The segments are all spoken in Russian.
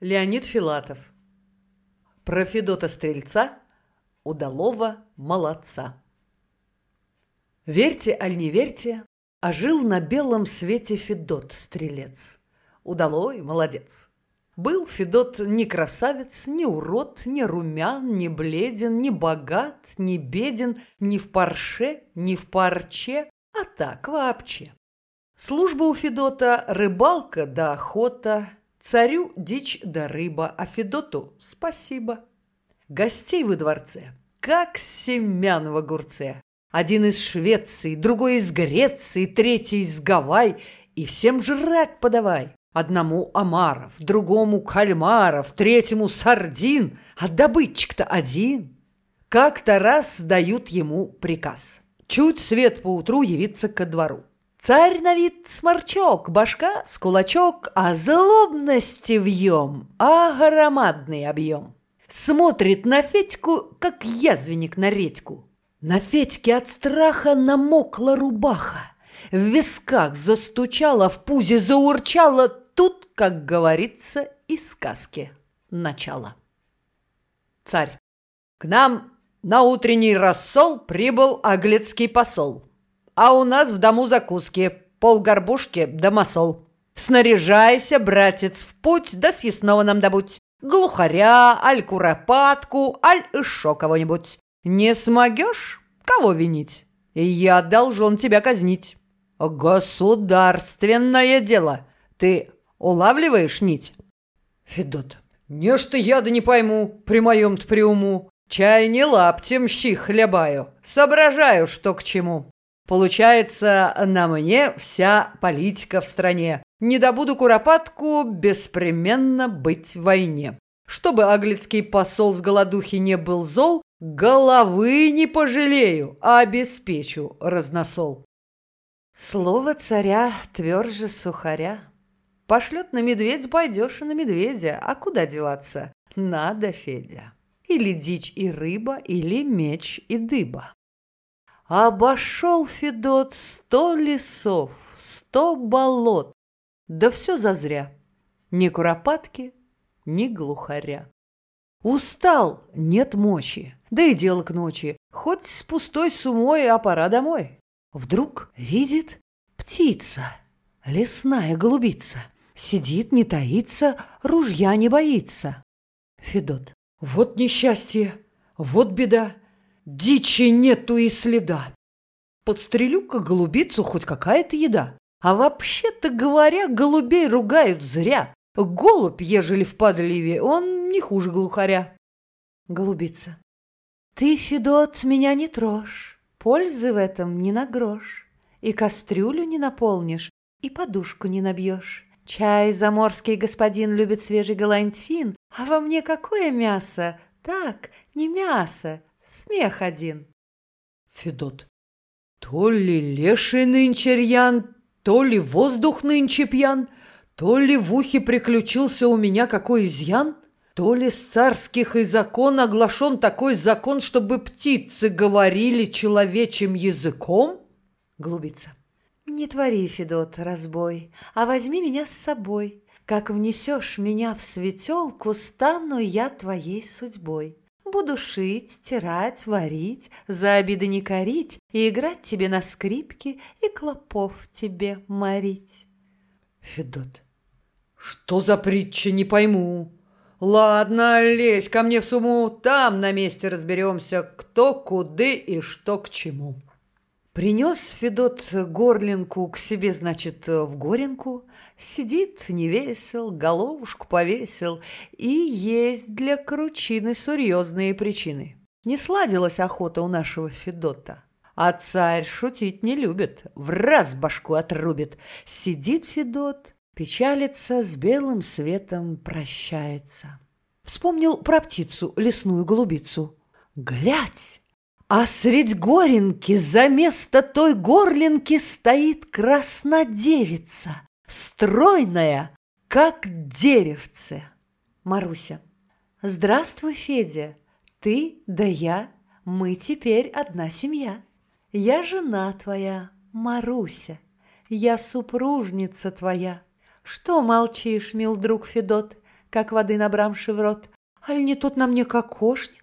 Леонид Филатов. Про Федота Стрельца, удалого молодца. Верьте, аль не верьте, а жил на белом свете Федот Стрелец. Удалой молодец. Был Федот ни красавец, ни урод, ни румян, ни бледен, ни богат, ни беден, ни в парше, ни в парче, а так вообще. Служба у Федота – рыбалка да охота – Царю дичь да рыба, а Федоту спасибо. Гостей во дворце, как семян в огурце. Один из Швеции, другой из Греции, третий из Гавай, и всем жрать подавай. Одному омаров, другому кальмаров, третьему сардин, а добытчик-то один. Как-то раз дают ему приказ. Чуть свет поутру явиться ко двору. Царь на вид сморчок, башка с кулачок, а злобности вьем, а громадный объем. Смотрит на Федьку, как язвенник на редьку. На Федьке от страха намокла рубаха. В висках застучала, в пузе заурчала. Тут, как говорится, из сказки начало. Царь. К нам на утренний рассол прибыл аглицкий посол а у нас в дому закуски, полгорбушки да масол. Снаряжайся, братец, в путь, да съестного нам добудь. Глухаря, аль куропатку, аль еще кого-нибудь. Не смогешь? Кого винить? Я должен тебя казнить. Государственное дело. Ты улавливаешь нить? Федот. Нечто я да не пойму, при моем-то приуму. Чай не лаптем щи хлебаю, соображаю, что к чему. Получается, на мне вся политика в стране. Не добуду куропатку, беспременно быть в войне. Чтобы аглицкий посол с голодухи не был зол, головы не пожалею, а обеспечу разносол. Слово царя тверже сухаря. Пошлет на медведь, пойдешь и на медведя. А куда деваться? Надо, Федя. Или дичь и рыба, или меч и дыба. Обошел Федот сто лесов, сто болот. Да все зазря. Ни куропатки, ни глухаря. Устал, нет мочи, да и дело к ночи. Хоть с пустой сумой, а пора домой. Вдруг видит птица, лесная голубица. Сидит, не таится, ружья не боится. Федот. Вот несчастье, вот беда. Дичи нету и следа. Подстрелю-ка голубицу хоть какая-то еда. А вообще-то говоря, голубей ругают зря. Голубь, ежели в подливе, он не хуже глухаря. Голубица. Ты, Федот, меня не трожь. Пользы в этом не на грош. И кастрюлю не наполнишь, и подушку не набьешь. Чай заморский господин любит свежий галантин, а во мне какое мясо? Так, не мясо, Смех один. Федот. То ли леший нынче рьян, то ли воздух нынче пьян, то ли в ухе приключился у меня какой изъян, то ли с царских и закон оглашен такой закон, чтобы птицы говорили человечьим языком? Глубица. Не твори, Федот, разбой, а возьми меня с собой. Как внесешь меня в светелку, стану я твоей судьбой. Буду шить, стирать, варить, за обиды не корить и играть тебе на скрипке и клопов тебе морить. Федот. Что за притча, не пойму. Ладно, лезь ко мне в сумму, там на месте разберемся, кто куды и что к чему. Принес Федот горлинку к себе, значит, в горенку, Сидит невесел, головушку повесил, И есть для кручины серьезные причины. Не сладилась охота у нашего Федота. А царь шутить не любит, в раз башку отрубит. Сидит Федот, печалится, с белым светом прощается. Вспомнил про птицу, лесную голубицу. Глядь! А средь горенки за место той горлинки стоит краснодевица, стройная, как деревце. Маруся. Здравствуй, Федя. Ты да я, мы теперь одна семья. Я жена твоя, Маруся. Я супружница твоя. Что молчишь, мил друг Федот? как воды набрамши в рот. Аль не тот на мне кокошник,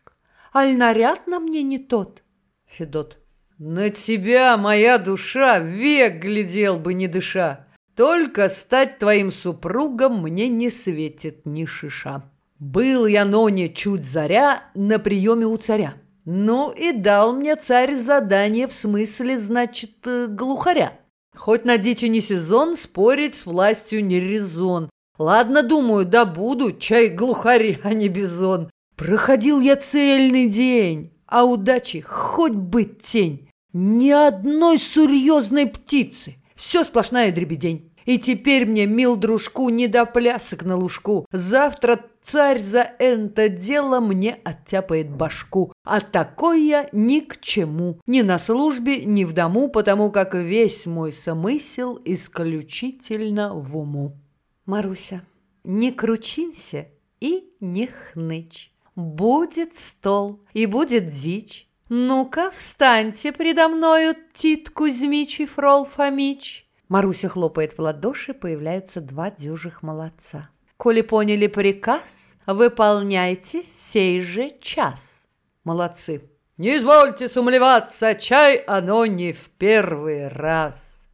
аль наряд на мне не тот. Федот. На тебя, моя душа, век глядел бы, не дыша. Только стать твоим супругом мне не светит ни шиша. Был я, но чуть заря, на приеме у царя. Ну и дал мне царь задание в смысле, значит, э, глухаря. Хоть на дичи не сезон, спорить с властью не резон. Ладно, думаю, да буду, чай глухарь, а не бизон. Проходил я цельный день, а удачи хоть бы тень. Ни одной серьезной птицы. Все сплошная дребедень. И теперь мне, мил дружку, не до плясок на лужку. Завтра царь за это дело мне оттяпает башку. А такой я ни к чему. Ни на службе, ни в дому, потому как весь мой смысл исключительно в уму. Маруся, не кручинься и не хнычь. Будет стол и будет дичь. Ну-ка, встаньте предо мною, Тит Кузьмич и Фрол Фомич. Маруся хлопает в ладоши, появляются два дюжих молодца. Коли поняли приказ, выполняйте сей же час. Молодцы. Не извольте сумлеваться, чай оно не в первый раз.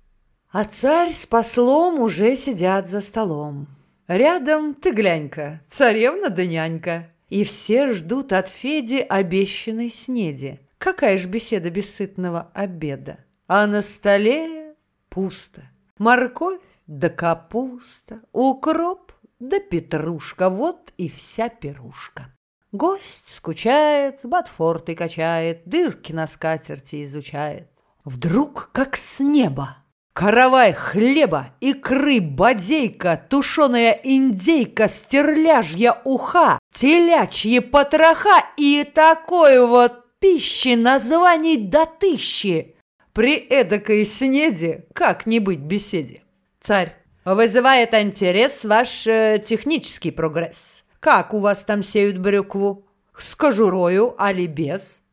А царь с послом уже сидят за столом. Рядом, ты глянь-ка, царевна да нянька. И все ждут от Феди обещанной снеди. Какая ж беседа бессытного обеда. А на столе пусто. Морковь да капуста, укроп да петрушка, вот и вся пирушка. Гость скучает, ботфорты качает, дырки на скатерти изучает. Вдруг, как с неба, Каравай хлеба, икры, бодейка, тушеная индейка, стерляжья уха, телячьи потроха и такой вот пищи названий до тысячи. При эдакой снеде как не быть беседе? Царь, вызывает интерес ваш э, технический прогресс. Как у вас там сеют брюкву? С кожурою, али без?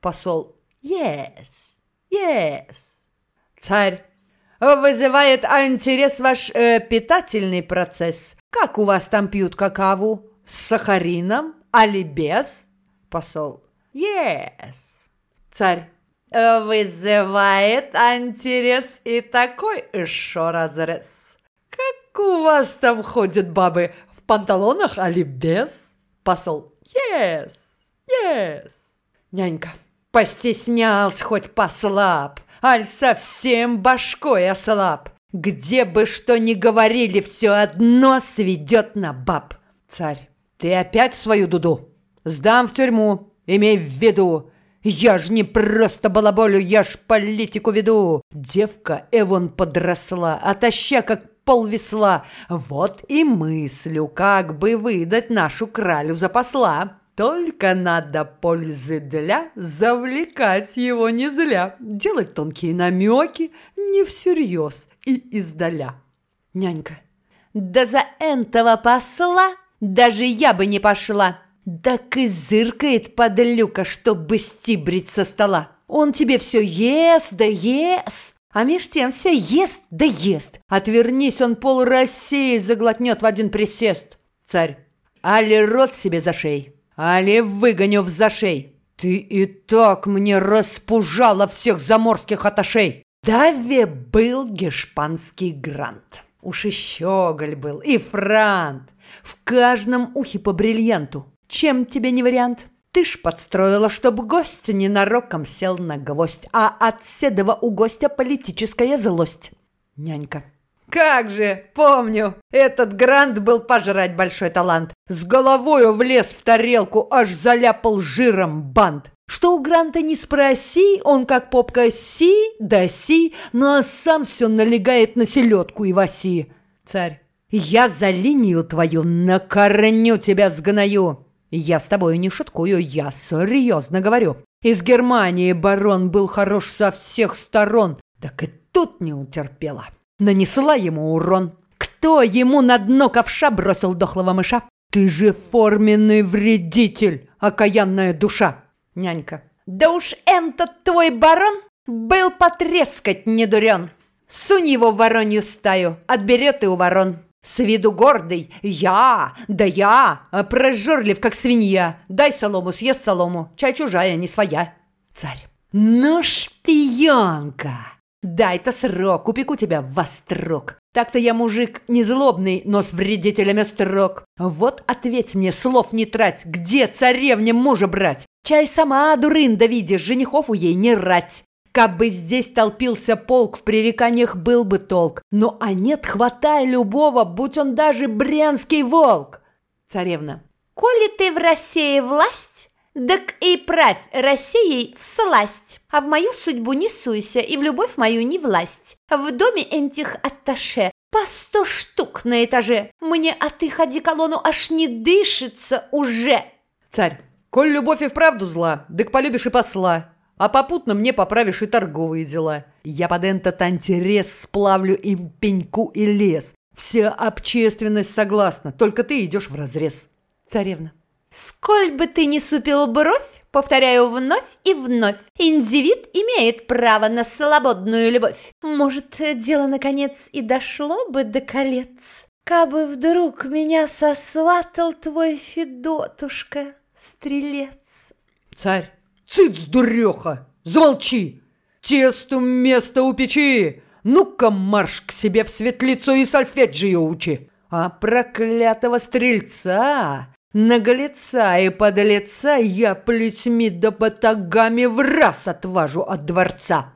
Посол, yes, yes. Царь, вызывает интерес ваш э, питательный процесс. Как у вас там пьют какаву? С сахарином, али без? Посол, yes. Царь, вызывает интерес и такой еще разрез. Как у вас там ходят бабы, в панталонах, али без? Посол, yes, yes. Нянька, постеснялся хоть послаб, аль совсем башкой ослаб. Где бы что ни говорили, все одно сведет на баб. Царь, ты опять свою дуду? Сдам в тюрьму, имей в виду, я ж не просто балаболю, я ж политику веду. Девка Эвон подросла, отоща как полвесла. Вот и мыслю, как бы выдать нашу кралю за посла. Только надо пользы для завлекать его не зря, делать тонкие намеки не всерьез и издаля. Нянька, да за этого посла даже я бы не пошла. Так и зыркает подлюка, чтобы стибрить со стола. Он тебе все ест да ест, а меж тем все ест да ест. Отвернись, он пол России заглотнет в один присест. Царь, али рот себе за шей, али выгоню в зашей. Ты и так мне распужала всех заморских аташей. Даве был гешпанский грант. Уж и щеголь был, и франт. В каждом ухе по бриллианту. Чем тебе не вариант? Ты ж подстроила, чтобы гость ненароком сел на гвоздь, а от седого у гостя политическая злость. Нянька. Как же, помню, этот Грант был пожрать большой талант. С головою влез в тарелку, аж заляпал жиром бант. Что у Гранта не спроси, он как попка си да си, ну а сам все налегает на селедку и васи. Царь, я за линию твою на корню тебя сгною. Я с тобой не шуткую, я серьезно говорю. Из Германии барон был хорош со всех сторон, так и тут не утерпела. Нанесла ему урон. Кто ему на дно ковша бросил дохлого мыша? Ты же форменный вредитель, окаянная душа. Нянька. Да уж этот твой барон был потрескать не дурен. Сунь его в воронью стаю, отберет и у ворон. С виду гордый. Я, да я, а прожорлив, как свинья. Дай солому, съест солому. Чай чужая, не своя. Царь. Ну, шпионка! Дай-то срок, упеку тебя в вострок. Так-то я мужик не злобный, но с вредителями строк. Вот ответь мне, слов не трать, где царевне мужа брать? Чай сама, дурында, видишь, женихов у ей не рать. Кабы здесь толпился полк, в пререканиях был бы толк. Но а нет, хватай любого, будь он даже брянский волк. Царевна. Коли ты в России власть, так и правь Россией в сласть. А в мою судьбу не суйся, и в любовь мою не власть. В доме этих атташе по сто штук на этаже. Мне от их одеколону аж не дышится уже. Царь. Коль любовь и вправду зла, так полюбишь и посла. А попутно мне поправишь и торговые дела. Я под этот антирез сплавлю им пеньку и лес. Вся общественность согласна, только ты идешь в разрез. Царевна. Сколь бы ты ни супил бровь, повторяю вновь и вновь, индивид имеет право на свободную любовь. Может, дело, наконец, и дошло бы до колец, кабы вдруг меня сосватал твой Федотушка, стрелец. Царь. «Цыц, дуреха! Замолчи! Тесту место у печи! Ну-ка марш к себе в светлицу и сольфеджио учи! А проклятого стрельца, наглеца и подлеца я плетьми да батагами в раз отважу от дворца!»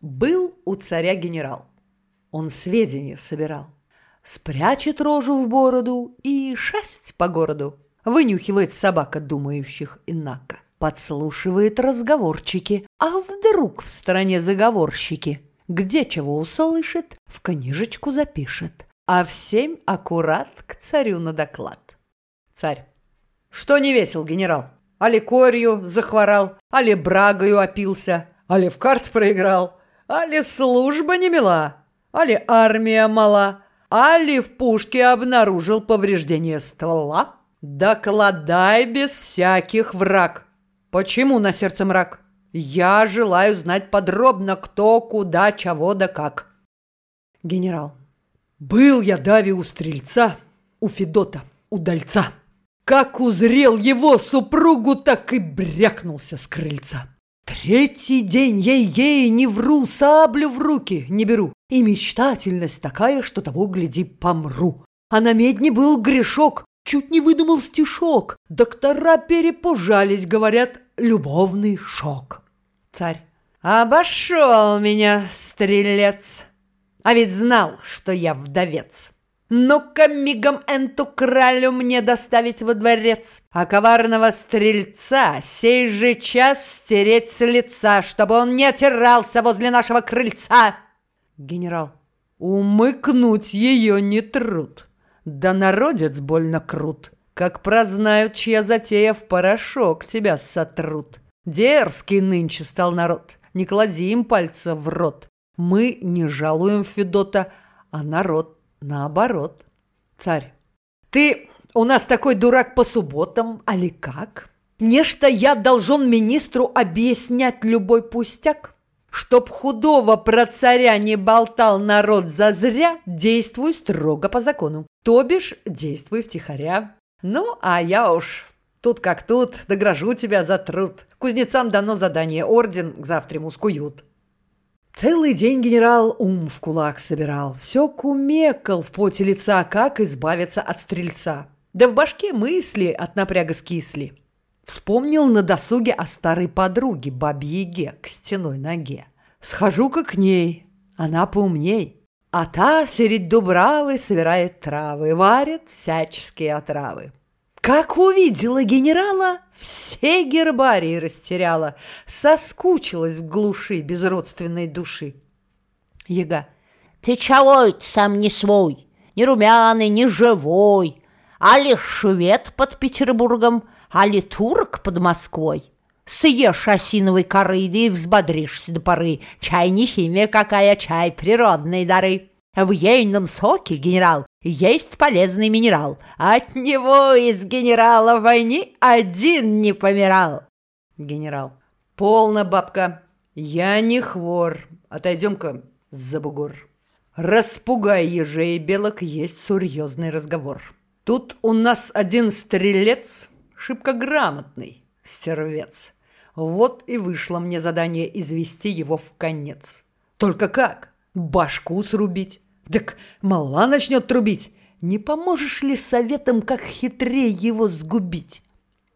Был у царя генерал. Он сведения собирал. Спрячет рожу в бороду и шасть по городу. Вынюхивает собака думающих инако подслушивает разговорчики, а вдруг в стороне заговорщики. Где чего услышит, в книжечку запишет, а в семь аккурат к царю на доклад. Царь. Что не весел, генерал? Али корью захворал, али брагою опился, али в карт проиграл, али служба не мила, али армия мала, али в пушке обнаружил повреждение ствола? Докладай без всяких враг. «Почему на сердце мрак? Я желаю знать подробно, кто, куда, чего да как». Генерал. «Был я дави у стрельца, у Федота, удальца. Как узрел его супругу, так и брякнулся с крыльца. Третий день ей-ей не вру, саблю в руки не беру. И мечтательность такая, что того, гляди, помру. А на медне был грешок, Чуть не выдумал стишок. Доктора перепужались, говорят, любовный шок. Царь. Обошел меня, стрелец. А ведь знал, что я вдовец. Ну-ка мигом энту кралю мне доставить во дворец, а коварного стрельца сей же час стереть с лица, чтобы он не отирался возле нашего крыльца. Генерал, умыкнуть ее не труд. Да народец больно крут. Как прознают, чья затея в порошок тебя сотрут. Дерзкий нынче стал народ. Не клади им пальца в рот. Мы не жалуем Федота, а народ наоборот. Царь. Ты у нас такой дурак по субботам, али как? Нечто я должен министру объяснять любой пустяк? Чтоб худого про царя не болтал народ зазря, действуй строго по закону. То бишь, действуй втихаря. Ну, а я уж тут как тут, догражу тебя за труд. Кузнецам дано задание, орден к завтраму скуют. Целый день генерал ум в кулак собирал, все кумекал в поте лица, как избавиться от стрельца. Да в башке мысли от напряга скисли. Вспомнил на досуге о старой подруге, бабе-яге, к стеной ноге. Схожу-ка к ней, она поумней. А та средь дубравы собирает травы, варит всяческие отравы. Как увидела генерала, все гербарии растеряла, соскучилась в глуши безродственной души. Яга. Ты чего это сам не свой, ни румяный, ни живой, а ли швед под Петербургом, али турок под Москвой. Съешь осиновой коры и взбодришься до поры. Чай не химия какая, чай природные дары. В ейном соке, генерал, есть полезный минерал. От него из генерала войны один не помирал. Генерал. Полно, бабка. Я не хвор. Отойдем-ка за бугор. Распугай ежей белок, есть серьезный разговор. Тут у нас один стрелец, шибко грамотный, сервец. Вот и вышло мне задание извести его в конец. Только как? Башку срубить? Так мала начнет трубить. Не поможешь ли советом, как хитрее его сгубить?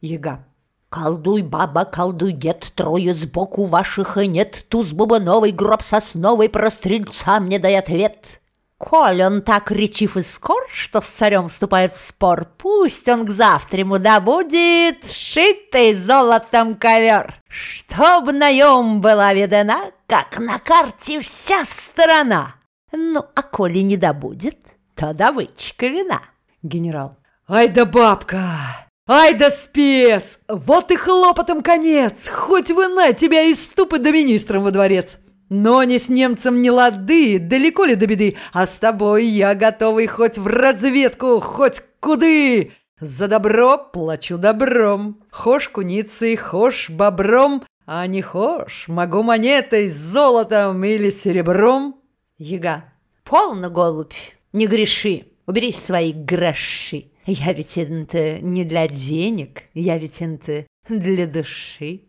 Яга. Колдуй, баба, колдуй, дед, трое сбоку ваших и нет, Туз бубановый, гроб сосновый, про стрельца мне дай ответ. Коль он так речив и скор, что с царем вступает в спор, Пусть он к завтраму добудет шитый золотом ковер, Чтоб наем была видена, как на карте вся страна. Ну, а коли не добудет, то добычка вина. Генерал. Ай да бабка! Ай да спец! Вот и хлопотом конец! Хоть вы на тебя и ступы до министром во дворец! Но не с немцем не лады, далеко ли до беды, а с тобой я готовый хоть в разведку, хоть куды. За добро плачу добром, хошь куницей, хошь бобром, а не хошь, могу монетой, золотом или серебром. Яга. Полно, голубь, не греши, убери свои гроши. Я ведь это не для денег, я ведь это для души.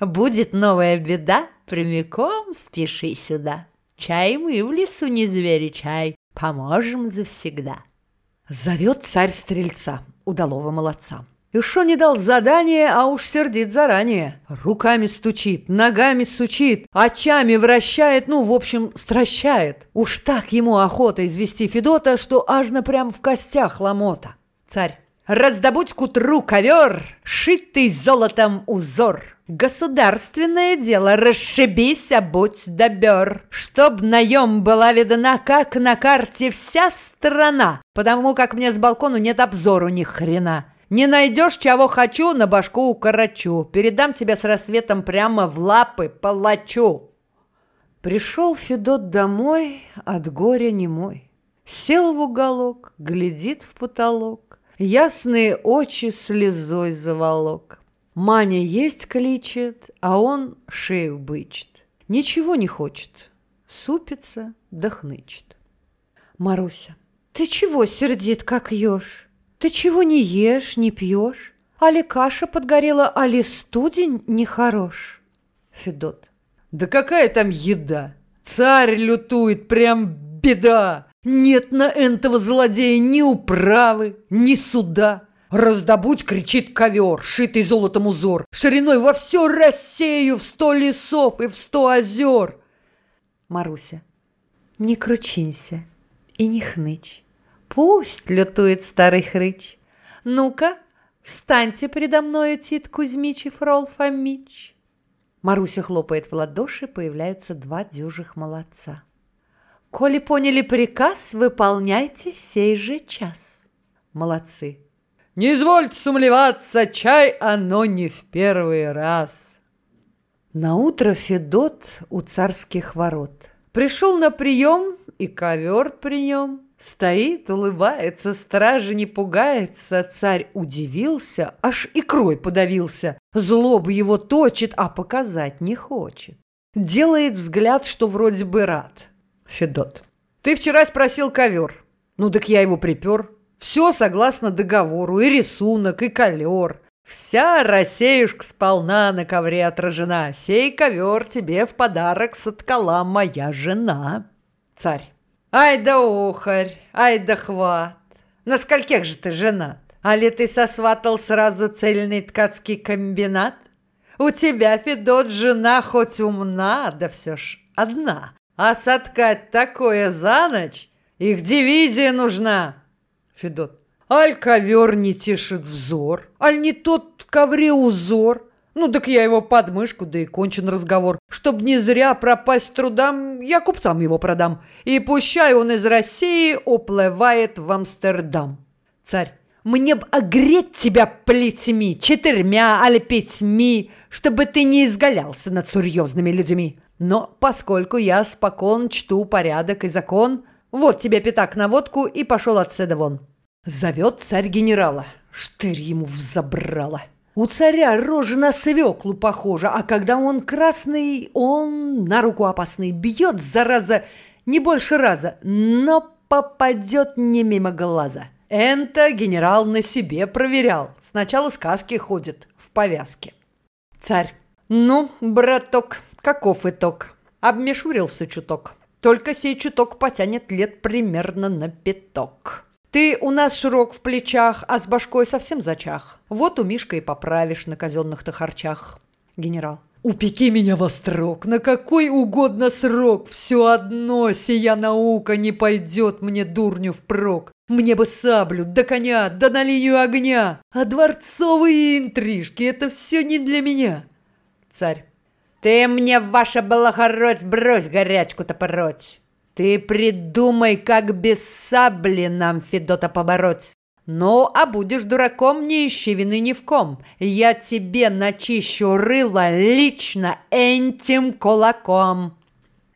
Будет новая беда, прямиком спеши сюда. Чай мы в лесу не звери чай, поможем завсегда. Зовет царь стрельца, удалого молодца. Шо не дал задание, а уж сердит заранее. Руками стучит, ногами сучит, очами вращает, ну, в общем, стращает. Уж так ему охота извести Федота, что аж напрям в костях ломота. Царь. Раздобудь к утру ковер, шитый золотом узор. Государственное дело, расшибись, а будь добер, Чтоб наем была видна, как на карте вся страна, Потому как мне с балкону нет обзору ни хрена. Не найдешь, чего хочу, на башку укорочу. Передам тебя с рассветом прямо в лапы палачу. Пришел Федот домой от горя немой. Сел в уголок, глядит в потолок. Ясные очи слезой заволок. Маня есть кличет, а он шею бычит. Ничего не хочет. Супится, дохнычет. Маруся. Ты чего сердит, как еж? Ты чего не ешь, не пьешь? Али каша подгорела, али студень нехорош? Федот. Да какая там еда? Царь лютует, прям беда. Нет на этого злодея ни управы, ни суда. Раздобудь, кричит ковер, шитый золотом узор, шириной во всю Россию, в сто лесов и в сто озер. Маруся. Не кручинься и не хнычь. Пусть лютует старый хрыч. Ну-ка, встаньте передо мною, Тит Кузьмич и Фрол Фомич. Маруся хлопает в ладоши, появляются два дюжих молодца. Коли поняли приказ, выполняйте сей же час. Молодцы. Не извольте сумлеваться, чай оно не в первый раз. На утро Федот у царских ворот. Пришел на прием, и ковер при нем. Стоит, улыбается, стражи не пугается. Царь удивился, аж икрой подавился. Злобу его точит, а показать не хочет. Делает взгляд, что вроде бы рад. Федот. Ты вчера спросил ковер. Ну так я его припер. Все согласно договору, и рисунок, и колер. Вся рассеюшка сполна на ковре отражена. Сей ковер тебе в подарок соткала моя жена. Царь. Ай да охарь, ай да хват. На скольких же ты женат? А ли ты сосватал сразу цельный ткацкий комбинат? У тебя, Федот, жена хоть умна, да все ж одна. А соткать такое за ночь? Их дивизия нужна. Федот. Аль ковер не тешит взор, аль не тот ковре узор. Ну, так я его под мышку, да и кончен разговор. Чтоб не зря пропасть трудам, я купцам его продам. И пущай он из России уплывает в Амстердам. Царь. Мне б огреть тебя плетьми, четырьмя али пятьми, чтобы ты не изгалялся над серьезными людьми. Но поскольку я спокон чту порядок и закон, вот тебе пятак на водку и пошел отседа вон. Зовет царь генерала. Штырь ему взобрала. У царя рожа на свеклу похожа, а когда он красный, он на руку опасный бьет, зараза, не больше раза, но попадет не мимо глаза. Энто генерал на себе проверял. Сначала сказки ходит в повязке. Царь. Ну, браток, каков итог? Обмешурился чуток. Только сей чуток потянет лет примерно на пяток. Ты у нас широк в плечах, а с башкой совсем зачах. Вот у Мишка и поправишь на казенных-то харчах. Генерал. Упеки меня во строк, на какой угодно срок, все одно сия наука не пойдет мне дурню впрок. Мне бы саблю, до коня, да на линию огня, а дворцовые интрижки — это все не для меня. Царь. Ты мне, ваша благородь, брось горячку-то пороть. Ты придумай, как без сабли нам Федота побороть. Ну, а будешь дураком, не ищи вины ни в ком. Я тебе начищу рыло лично этим кулаком.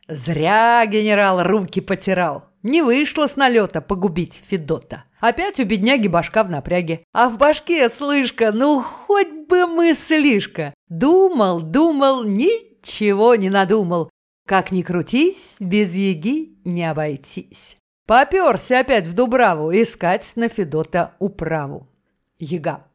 Зря генерал руки потирал. Не вышло с налета погубить Федота. Опять у бедняги башка в напряге. А в башке, слышка, ну хоть бы мыслишка. Думал, думал, ничего не надумал. Как ни крутись, без еги не обойтись. Поперся опять в Дубраву искать на Федота управу. Яга.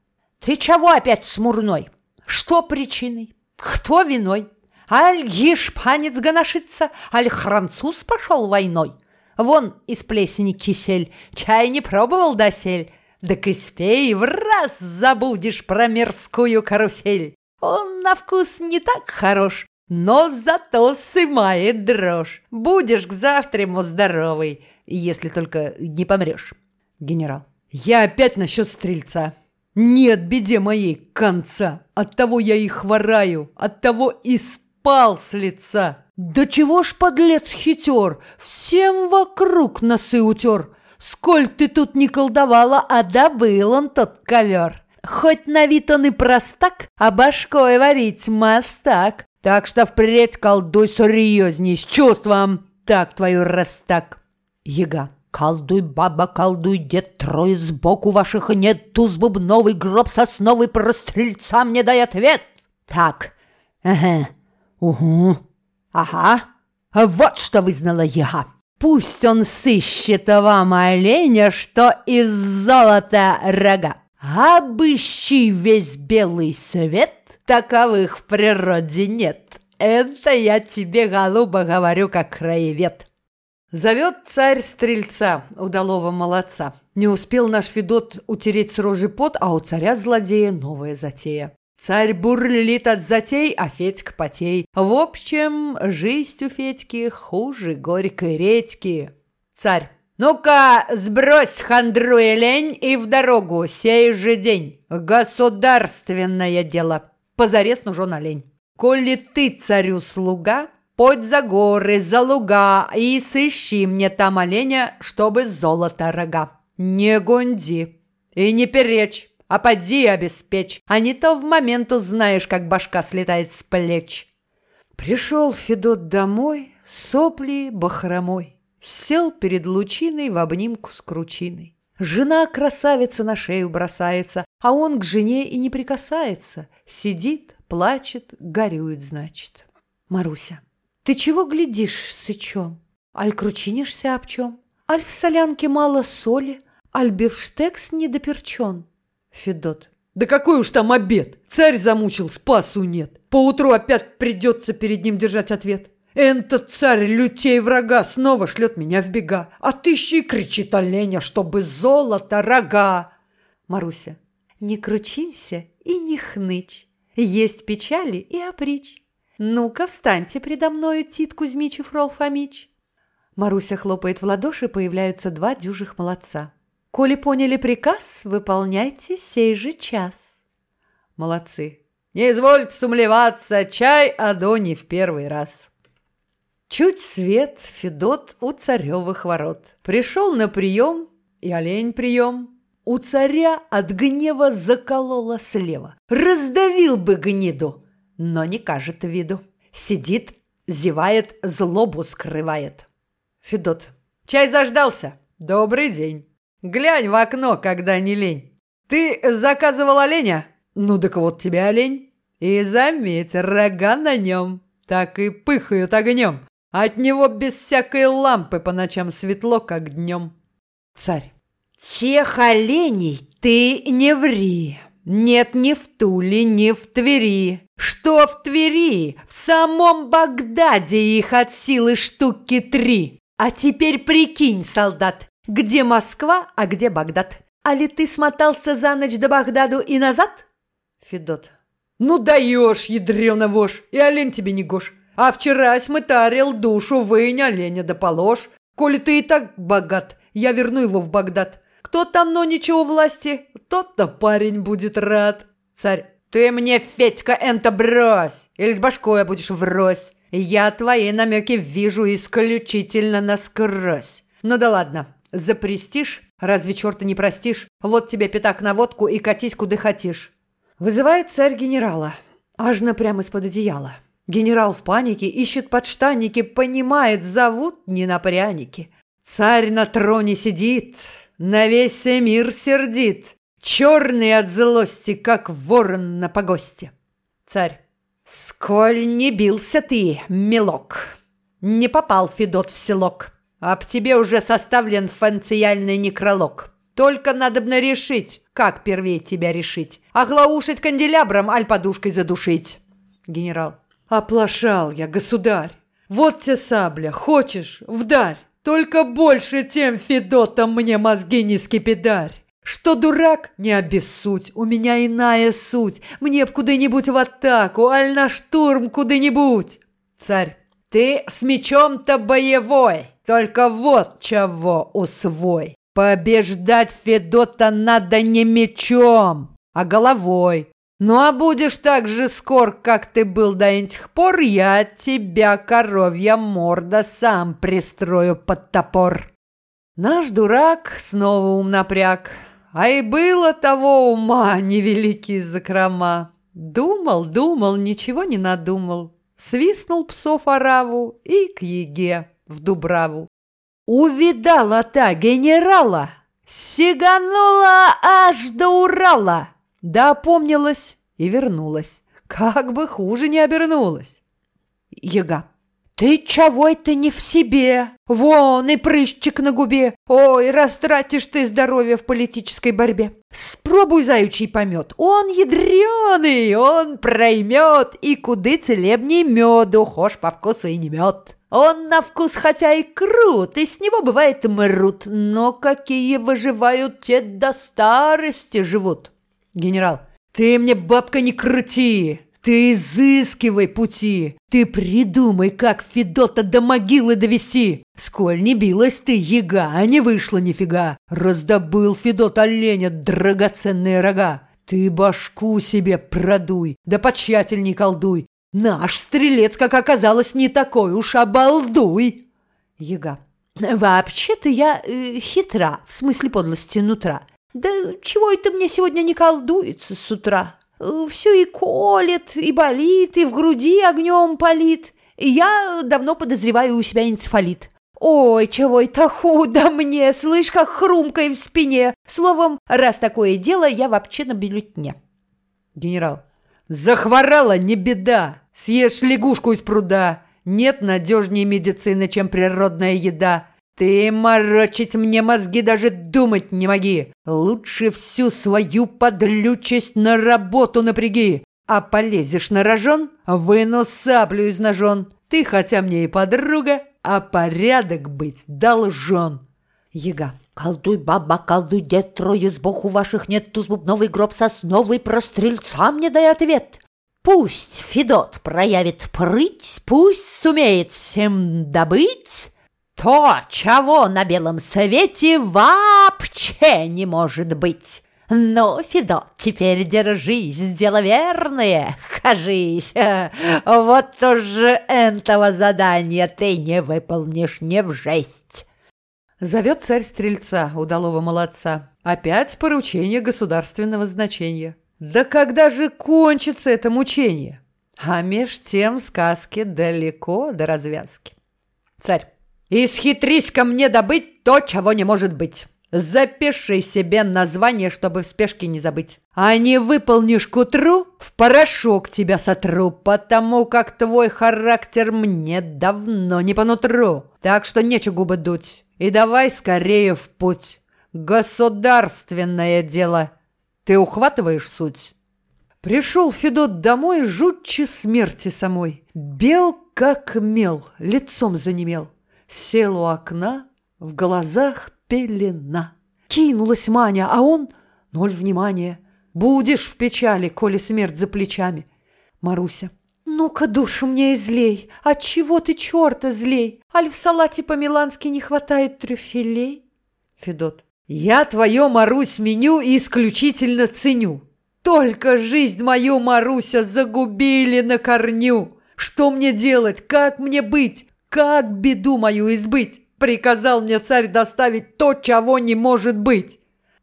Ты чего опять смурной? Что причиной? Кто виной? Аль гешпанец гоношится, аль француз пошел войной? Вон из плесени кисель, чай не пробовал досель. Да киспей в раз забудешь про мирскую карусель. Он на вкус не так хорош, но зато сымает дрожь. Будешь к завтраму здоровый, если только не помрешь. Генерал. Я опять насчет стрельца. Нет беде моей конца. Оттого я и хвораю, оттого и спал с лица. Да чего ж, подлец хитер, всем вокруг носы утер. Сколь ты тут не колдовала, а добыл он тот ковер. Хоть на вид он и простак, а башкой варить мастак. Так что впредь колдуй серьезней, с чувством. Так твою растак. Ега. Колдуй, баба, колдуй, дед, трое сбоку ваших нет, туз бубновый, гроб сосновый, про стрельца мне дай ответ. Так, ага, угу, ага, а вот что вызнала Ега. Пусть он сыщет вам оленя, что из золота рога. Обыщи весь белый свет, таковых в природе нет. Это я тебе, голуба, говорю, как краевед. Зовет царь стрельца, удалого молодца. Не успел наш Федот утереть с рожи пот, а у царя-злодея новая затея. Царь бурлит от затей, а Федька потей. В общем, жизнь у Федьки хуже горькой редьки. Царь. «Ну-ка, сбрось хандру и лень и в дорогу сей же день. Государственное дело. Позарез нужен олень. Коли ты царю слуга, Подь за горы, за луга и сыщи мне там оленя, чтобы золото рога. Не гунди и не перечь, а поди обеспечь, а не то в момент узнаешь, как башка слетает с плеч. Пришел Федот домой, сопли бахромой, сел перед лучиной в обнимку с кручиной. Жена красавица на шею бросается, а он к жене и не прикасается. Сидит, плачет, горюет, значит. Маруся. Ты чего глядишь, сычом? Аль кручинишься об чем? Аль в солянке мало соли, аль бифштекс недоперчен. Федот. Да какой уж там обед! Царь замучил, спасу нет. Поутру опять придется перед ним держать ответ. Этот царь лютей врага снова шлет меня в бега. Отыщи, кричит оленя, чтобы золото рога. Маруся. Не кручинься и не хнычь. Есть печали и опричь. «Ну-ка, встаньте предо мною, Тит Кузьмич и Фрол Фомич!» Маруся хлопает в ладоши, появляются два дюжих молодца. «Коли поняли приказ, выполняйте сей же час!» Молодцы! «Не извольте сумлеваться, чай Адони в первый раз!» Чуть свет, Федот у царевых ворот. Пришел на прием, и олень прием. У царя от гнева заколола слева. Раздавил бы гниду, но не кажет виду. Сидит, зевает, злобу скрывает. Федот. Чай заждался? Добрый день. Глянь в окно, когда не лень. Ты заказывал оленя? Ну так вот тебе олень. И заметь, рога на нем так и пыхают огнем. От него без всякой лампы по ночам светло, как днем. Царь. Тех оленей ты не ври. Нет ни в Туле, ни в Твери. Что в Твери? В самом Багдаде их от силы штуки три. А теперь прикинь, солдат, где Москва, а где Багдад? А ли ты смотался за ночь до Багдаду и назад? Федот. Ну даешь, ядрёна вошь, и олень тебе не гош. А вчерась мы тарил душу, вынь оленя да положь. Коли ты и так богат, я верну его в Багдад. Кто там, но ничего власти, тот-то парень будет рад. Царь. Ты мне, Федька, энто брось, или с башкой будешь врозь. Я твои намеки вижу исключительно насквозь. Ну да ладно, за престиж разве черта не простишь? Вот тебе пятак на водку и катись куда хотишь. Вызывает царь генерала, аж на прямо из-под одеяла. Генерал в панике, ищет подштанники, понимает, зовут не на пряники. Царь на троне сидит, на весь мир сердит, черный от злости, как ворон на погосте. Царь. «Сколь не бился ты, милок, не попал Федот в селок, об тебе уже составлен фанциальный некролог. Только надобно решить, как первее тебя решить. Оглаушить канделябром, аль подушкой задушить. Генерал. Оплошал я, государь. Вот те сабля, хочешь, вдарь. Только больше тем Федотом мне мозги не скипидарь. Что дурак? Не обессудь, у меня иная суть. Мне б куда-нибудь в атаку, аль на штурм куда-нибудь. Царь. Ты с мечом-то боевой, только вот чего усвой. Побеждать Федота надо не мечом, а головой. Ну а будешь так же скор, как ты был до этих пор, я тебя, коровья морда, сам пристрою под топор. Наш дурак снова ум напряг, а и было того ума невеликий закрома. Думал, думал, ничего не надумал. Свистнул псов ораву и к еге в Дубраву. Увидала та генерала, сиганула аж до Урала, да опомнилась и вернулась. Как бы хуже не обернулась. Яга. «Ты чего это не в себе? Вон и прыщик на губе! Ой, растратишь ты здоровье в политической борьбе! Спробуй заючий помет, он ядреный, он проймет, и куды целебней меду, хошь по вкусу и не мед!» Он на вкус хотя и крут, и с него бывает мрут, но какие выживают, те до старости живут. Генерал, ты мне, бабка, не крути, ты изыскивай пути, ты придумай, как Федота до могилы довести. Сколь не билась ты, яга, а не вышла нифига. Раздобыл Федот оленя драгоценные рога. Ты башку себе продуй, да потщательней колдуй, Наш стрелец, как оказалось, не такой уж обалдуй. Яга. Вообще-то я э, хитра, в смысле подлости нутра. Да чего это мне сегодня не колдуется с утра? Э, Все и колет, и болит, и в груди огнем палит. Я давно подозреваю у себя энцефалит. Ой, чего это худо мне, слышь, как хрумкой в спине. Словом, раз такое дело, я вообще на бюллетне. Генерал. Захворала, не беда. Съешь лягушку из пруда. Нет надежнее медицины, чем природная еда. Ты морочить мне мозги даже думать не моги. Лучше всю свою подлючесть на работу напряги. А полезешь на рожон, выну саблю из ножон. Ты хотя мне и подруга, а порядок быть должен. Яга. Колдуй, баба, колдуй, дед, трое сбоку ваших нет, туз бубновый гроб сосновый, про стрельца мне дай ответ. Пусть Федот проявит прыть, пусть сумеет всем добыть то, чего на белом свете вообще не может быть. Ну, Федот, теперь держись, дело верное, кажись. Вот уже этого задания ты не выполнишь не в жесть. Зовет царь стрельца, удалого молодца. Опять поручение государственного значения. Да когда же кончится это мучение? А меж тем сказки далеко до развязки. Царь. Исхитрись ко мне добыть то, чего не может быть. Запиши себе название, чтобы в спешке не забыть. А не выполнишь к утру, в порошок тебя сотру, потому как твой характер мне давно не по нутру. Так что нечего губы дуть. И давай скорее в путь. Государственное дело. Ты ухватываешь суть? Пришел Федот домой жутче смерти самой. Бел как мел, лицом занемел. Сел у окна, в глазах пелена. Кинулась Маня, а он — ноль внимания. Будешь в печали, коли смерть за плечами. Маруся. «Ну-ка, душу мне излей, отчего ты черта злей? Аль в салате по-милански не хватает трюфелей?» Федот. «Я твое, Марусь, меню исключительно ценю. Только жизнь мою, Маруся, загубили на корню. Что мне делать, как мне быть, как беду мою избыть?» Приказал мне царь доставить то, чего не может быть.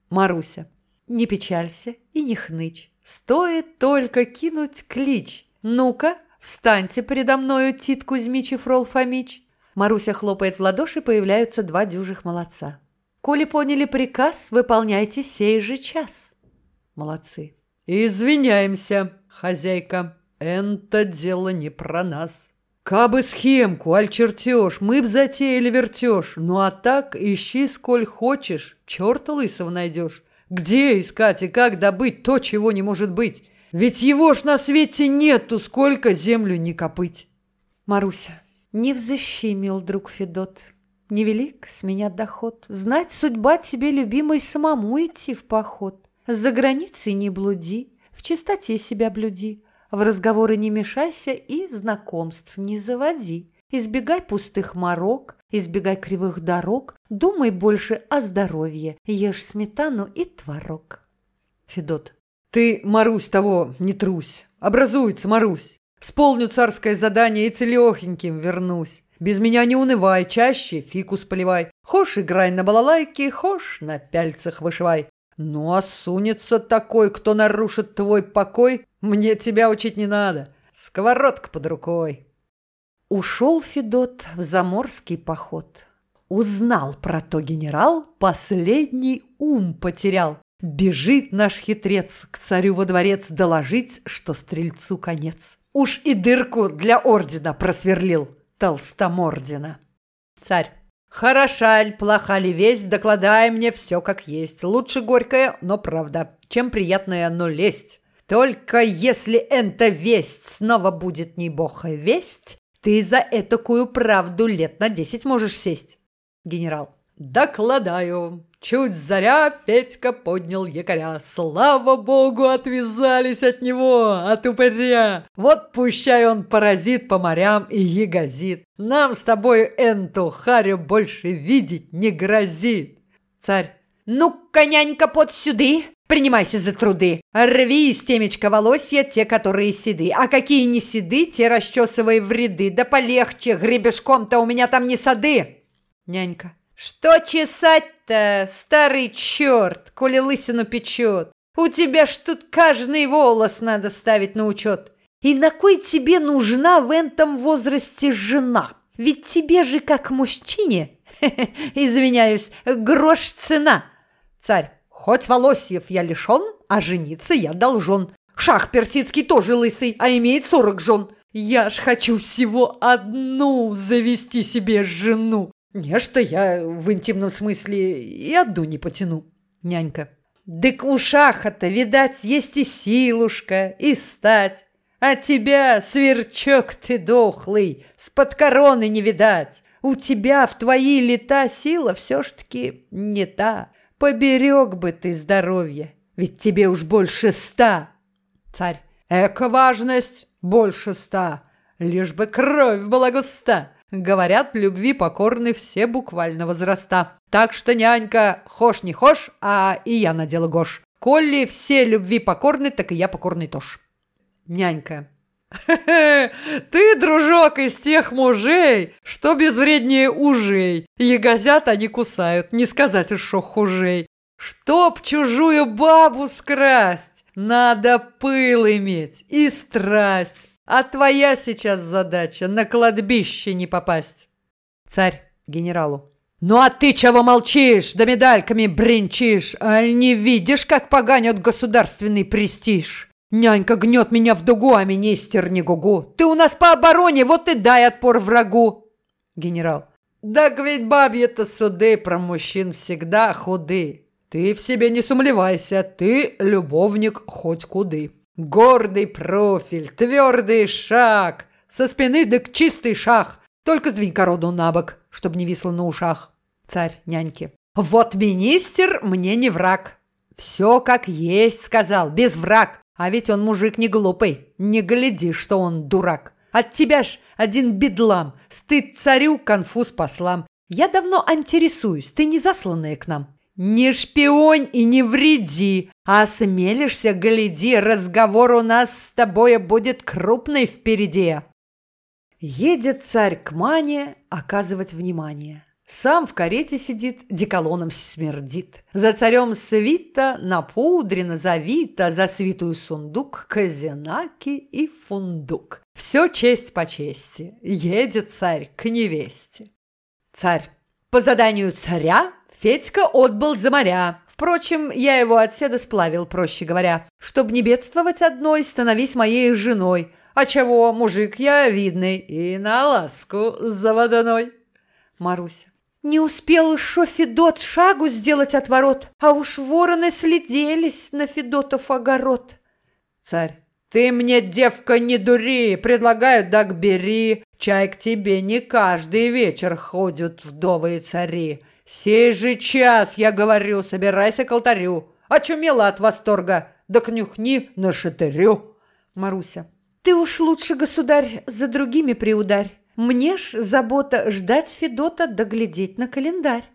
Маруся. Не печалься и не хнычь. Стоит только кинуть клич. Ну-ка, встаньте предо мною, Тит Кузьмич и Фрол Фомич. Маруся хлопает в ладоши, появляются два дюжих молодца. Коли поняли приказ, выполняйте сей же час. Молодцы. Извиняемся, хозяйка. Это дело не про нас. Кабы схемку, аль чертеж, мы б затеяли вертеж. Ну а так ищи сколь хочешь, черта лысого найдешь. Где искать и как добыть то, чего не может быть? Ведь его ж на свете нету, сколько землю не копыть. Маруся, не взыщи, мил друг Федот. Невелик с меня доход. Знать судьба тебе, любимой, самому идти в поход. За границей не блуди, в чистоте себя блюди. В разговоры не мешайся и знакомств не заводи. Избегай пустых морок, избегай кривых дорог, думай больше о здоровье, ешь сметану и творог. Федот. Ты, Марусь, того не трусь. Образуется, Марусь. Сполню царское задание и целехеньким вернусь. Без меня не унывай, чаще фикус поливай. Хошь играй на балалайке, хошь на пяльцах вышивай. Ну, а сунется такой, кто нарушит твой покой, мне тебя учить не надо. Сковородка под рукой. Ушел Федот в заморский поход. Узнал про то генерал, последний ум потерял. Бежит наш хитрец к царю во дворец доложить, что стрельцу конец. Уж и дырку для ордена просверлил толстомордина. Царь. Хороша ль, плоха ли весть, докладай мне все как есть. Лучше горькая, но правда, чем приятная, но лесть. Только если эта весть снова будет не бога весть, ты за этакую правду лет на десять можешь сесть. Генерал. Докладаю. Чуть заря Петька поднял якоря. Слава богу, отвязались от него, от упыря. Вот пущай он паразит по морям и ягозит. Нам с тобой энту харю больше видеть не грозит. Царь. Ну-ка, нянька, под сюды. Принимайся за труды. Рви из темечка волосья те, которые седы. А какие не седы, те расчесывай в ряды. Да полегче, гребешком-то у меня там не сады. Нянька. «Что чесать-то, старый черт, коли лысину печет? У тебя ж тут каждый волос надо ставить на учет. И на кой тебе нужна в этом возрасте жена? Ведь тебе же, как мужчине, извиняюсь, грош цена. Царь, хоть волосьев я лишен, а жениться я должен. Шах персидский тоже лысый, а имеет сорок жен. Я ж хочу всего одну завести себе жену. Не, что я в интимном смысле и одну не потяну. Нянька. Дык у шаха-то, видать, есть и силушка, и стать. А тебя, сверчок ты дохлый, с-под короны не видать. У тебя в твои лета сила все ж таки не та. Поберег бы ты здоровье, ведь тебе уж больше ста. Царь. Эко-важность больше ста, лишь бы кровь была густа. Говорят, любви покорны все буквально возраста. Так что, нянька, хошь не хошь, а и я надела гош. Коли все любви покорны, так и я покорный тоже. Нянька. Ты, дружок, из тех мужей, что безвреднее ужей. Ягозят они кусают, не сказать уж шо хужей. Чтоб чужую бабу скрасть, надо пыл иметь и страсть. А твоя сейчас задача на кладбище не попасть. Царь генералу. «Ну а ты чего молчишь, да медальками бренчишь? Аль не видишь, как поганят государственный престиж? Нянька гнет меня в дугу, а министр не гугу. Ты у нас по обороне, вот и дай отпор врагу!» Генерал. «Да ведь бабьи-то суды про мужчин всегда худы. Ты в себе не сумлевайся, ты любовник хоть куды. Гордый профиль, твердый шаг, со спины да чистый шаг. Только сдвинь короду на бок, чтоб не висло на ушах. Царь няньки. Вот министр мне не враг. Все как есть, сказал, без враг. А ведь он мужик не глупый. Не гляди, что он дурак. От тебя ж один бедлам. Стыд царю, конфуз послам. Я давно интересуюсь, ты не засланная к нам. Не шпионь и не вреди, а осмелишься, гляди, разговор у нас с тобой будет крупный впереди. Едет царь к Мане оказывать внимание. Сам в карете сидит, деколоном смердит. За царем свита, напудрено, завита, за свитую сундук, казинаки и фундук. Все честь по чести. Едет царь к невесте. Царь. По заданию царя Федька отбыл за моря. Впрочем, я его от седа сплавил, проще говоря. Чтоб не бедствовать одной, становись моей женой. А чего, мужик я видный и на ласку заводной. Маруся. Не успел еще Федот шагу сделать от ворот, а уж вороны следелись на Федотов огород. Царь. Ты мне, девка, не дури, предлагаю, так бери. Чай к тебе не каждый вечер ходят вдовые цари. Сей же час, я говорю, собирайся к алтарю. Очумела от восторга, да кнюхни на шатырю. Маруся. Ты уж лучше, государь, за другими приударь. Мне ж забота ждать Федота доглядеть на календарь.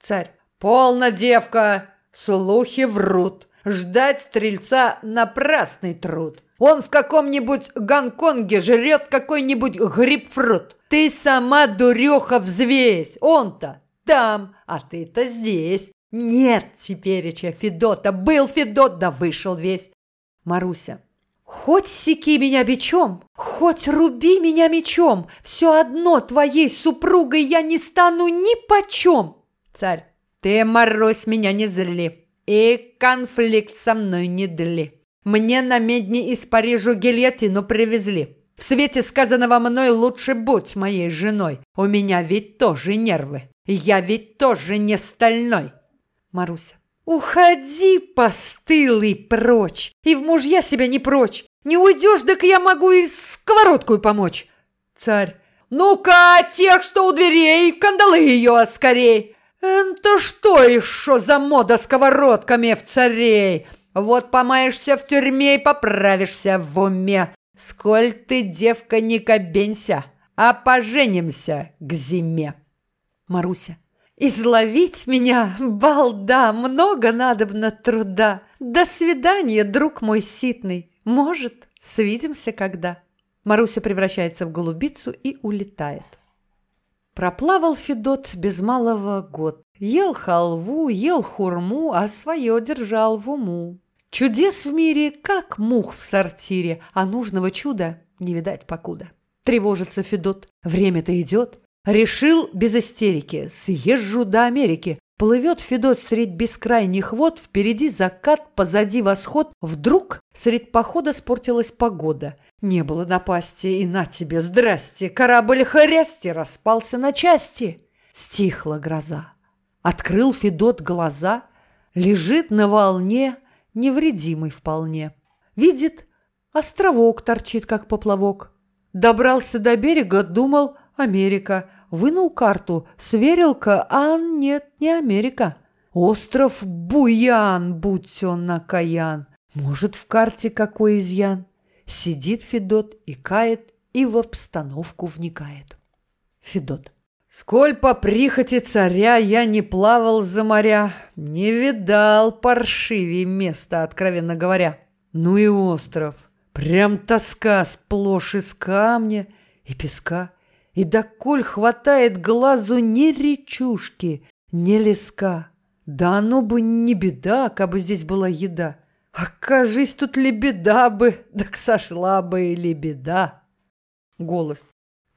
Царь. Полно, девка, слухи врут. Ждать стрельца – напрасный труд. Он в каком-нибудь Гонконге жрет какой-нибудь грибфрут. Ты сама, дуреха, взвесь. Он-то там, а ты-то здесь. Нет тепереча Федота. Был Федот, да вышел весь. Маруся. Хоть секи меня бичом, хоть руби меня мечом, все одно твоей супругой я не стану ни почем. Царь, ты, Марусь, меня не зли, и конфликт со мной не дли. Мне на медне из Парижа гильотину привезли. В свете сказанного мной лучше будь моей женой. У меня ведь тоже нервы. Я ведь тоже не стальной. Маруся. «Уходи, постылый, прочь, и в мужья себя не прочь. Не уйдешь, так я могу и сковородку помочь». Царь. «Ну-ка, тех, что у дверей, кандалы ее скорей!» «Это что еще за мода сковородками в царей? Вот помаешься в тюрьме и поправишься в уме. Сколь ты, девка, не кабенься, а поженимся к зиме!» Маруся. Изловить меня, балда, много надобно труда. До свидания, друг мой ситный. Может, свидимся когда. Маруся превращается в голубицу и улетает. Проплавал Федот без малого год. Ел халву, ел хурму, а свое держал в уму. Чудес в мире, как мух в сортире, а нужного чуда не видать покуда. Тревожится Федот, время-то идет, Решил без истерики, съезжу до Америки. Плывет Федот средь бескрайних вод, впереди закат, позади восход. Вдруг средь похода спортилась погода. Не было напасти, и на тебе здрасте, корабль хрясти распался на части. Стихла гроза. Открыл Федот глаза, лежит на волне, невредимый вполне. Видит, островок торчит, как поплавок. Добрался до берега, думал, Америка. Вынул карту, сверил-ка, а нет, не Америка. Остров Буян, будь он накаян. Может, в карте какой изъян. Сидит Федот и кает, и в обстановку вникает. Федот. Сколь по прихоти царя я не плавал за моря, не видал паршивей места, откровенно говоря. Ну и остров. Прям тоска сплошь из камня и песка. И доколь хватает глазу ни речушки, ни леска. Да оно бы не беда, кабы здесь была еда. А кажись, тут лебеда бы, так сошла бы и лебеда. Голос.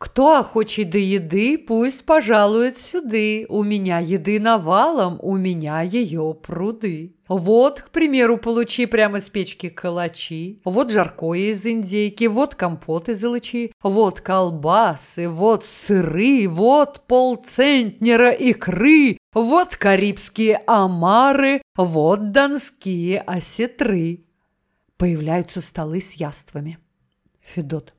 Кто охочий до еды, пусть пожалует сюды. У меня еды навалом, у меня ее пруды. Вот, к примеру, получи прямо с печки калачи, вот жаркое из индейки, вот компот из илычи, вот колбасы, вот сыры, вот полцентнера икры, вот карибские омары, вот донские осетры. Появляются столы с яствами. Федот.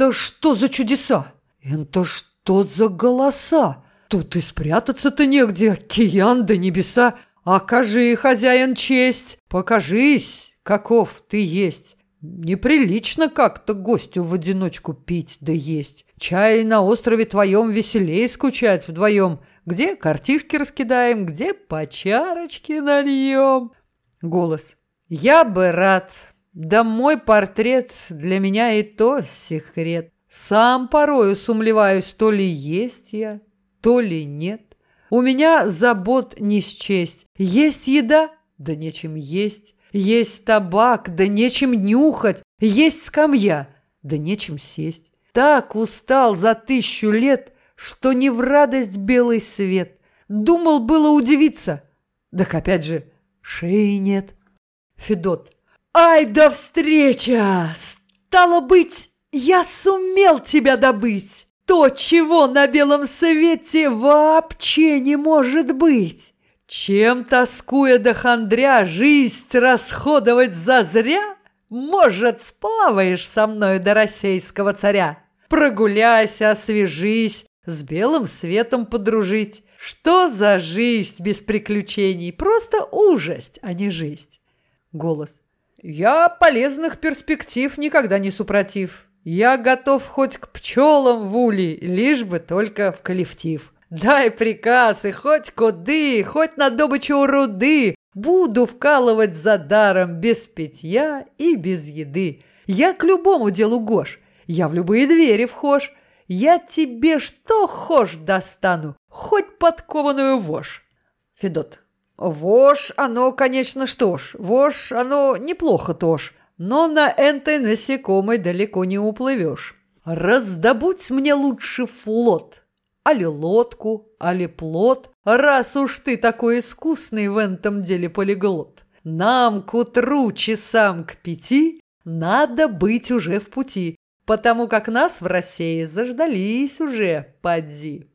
«Это что за чудеса? Это что за голоса? Тут и спрятаться-то негде, океан да небеса. Окажи, хозяин, честь, покажись, каков ты есть. Неприлично как-то гостю в одиночку пить да есть. Чай на острове твоем веселее скучать вдвоем. Где картишки раскидаем, где по чарочке нальем. Голос. Я бы рад, да мой портрет для меня и то секрет. Сам порою сумлеваюсь, то ли есть я, то ли нет. У меня забот не счесть. Есть еда, да нечем есть. Есть табак, да нечем нюхать. Есть скамья, да нечем сесть. Так устал за тысячу лет, что не в радость белый свет. Думал было удивиться. Так опять же, шеи нет. Федот. «Ай да встреча! Стало быть, я сумел тебя добыть! То, чего на белом свете вообще не может быть! Чем, тоскуя до хандря, жизнь расходовать зазря? Может, сплаваешь со мной до российского царя? Прогуляйся, освежись, с белым светом подружить. Что за жизнь без приключений? Просто ужасть, а не жизнь!» Голос. Я полезных перспектив никогда не супротив. Я готов хоть к пчелам в улей, лишь бы только в коллектив. Дай приказ и хоть куды, хоть на добычу руды, буду вкалывать за даром без питья и без еды. Я к любому делу гош, я в любые двери вхож, я тебе что хошь достану, хоть подкованную вошь. Федот. Вож оно, конечно, что ж, вож оно неплохо тоже, но на этой насекомой далеко не уплывешь. Раздобудь мне лучше флот, али лодку, али плот, раз уж ты такой искусный в этом деле полиглот. Нам к утру часам к пяти надо быть уже в пути, потому как нас в России заждались уже, поди.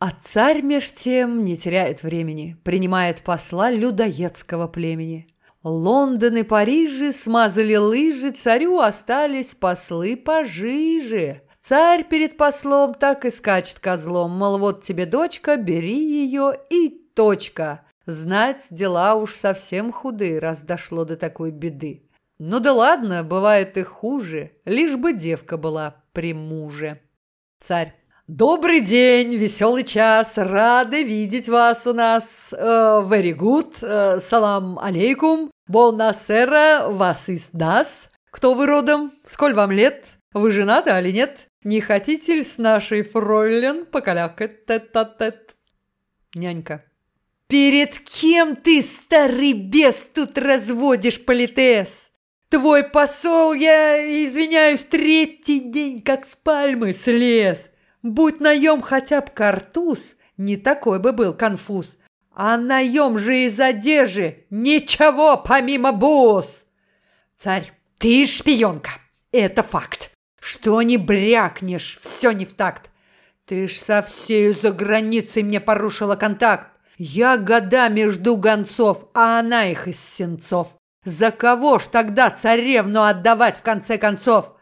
А царь меж тем не теряет времени, принимает посла людоедского племени. Лондон и Парижи смазали лыжи, царю остались послы пожиже. Царь перед послом так и скачет козлом, мол, вот тебе дочка, бери ее и точка. Знать, дела уж совсем худые, раз дошло до такой беды. Ну да ладно, бывает и хуже, лишь бы девка была при муже. Царь. Добрый день, веселый час, рады видеть вас у нас. Uh, very good, uh, салам алейкум, бонасера, вас из нас. Кто вы родом? Сколь вам лет? Вы женаты или нет? Не хотите ли с нашей фройлен покалякать тет-а-тет? Нянька. Перед кем ты, старый бес, тут разводишь политес? Твой посол, я извиняюсь, третий день как с пальмы слез. Будь наем хотя бы картуз, не такой бы был конфуз. А наем же из одежи ничего помимо бус. Царь, ты шпионка, это факт. Что не брякнешь, все не в такт. Ты ж со всею за границей мне порушила контакт. Я годами жду гонцов, а она их из сенцов. За кого ж тогда царевну отдавать в конце концов?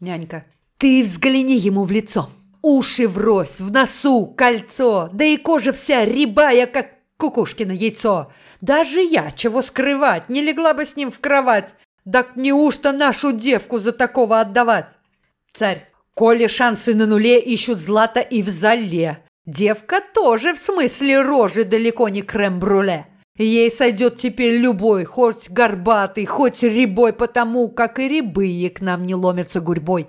Нянька, ты взгляни ему в лицо. Уши врозь, в носу кольцо, да и кожа вся рябая, как кукушкино яйцо. Даже я, чего скрывать, не легла бы с ним в кровать. Так неужто нашу девку за такого отдавать? Царь, коли шансы на нуле ищут злато и в зале. Девка тоже в смысле рожи далеко не крем-бруле. Ей сойдет теперь любой, хоть горбатый, хоть рябой, потому как и рябые к нам не ломятся гурьбой.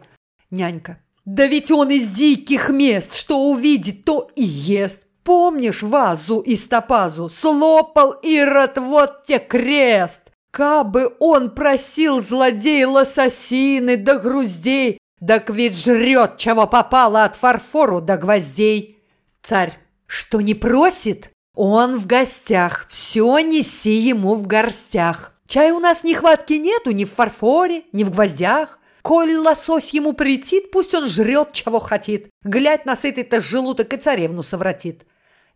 Нянька, да ведь он из диких мест, что увидит, то и ест. Помнишь вазу из топазу? Слопал Ирод, вот те крест. Кабы он просил злодей лососины да груздей, Так ведь жрет, чего попало от фарфору до гвоздей. Царь, что не просит, он в гостях, все неси ему в горстях. Чай у нас нехватки нету ни в фарфоре, ни в гвоздях. Коль лосось ему претит, пусть он жрет, чего хотит. Глядь на сытый-то желудок и царевну совратит.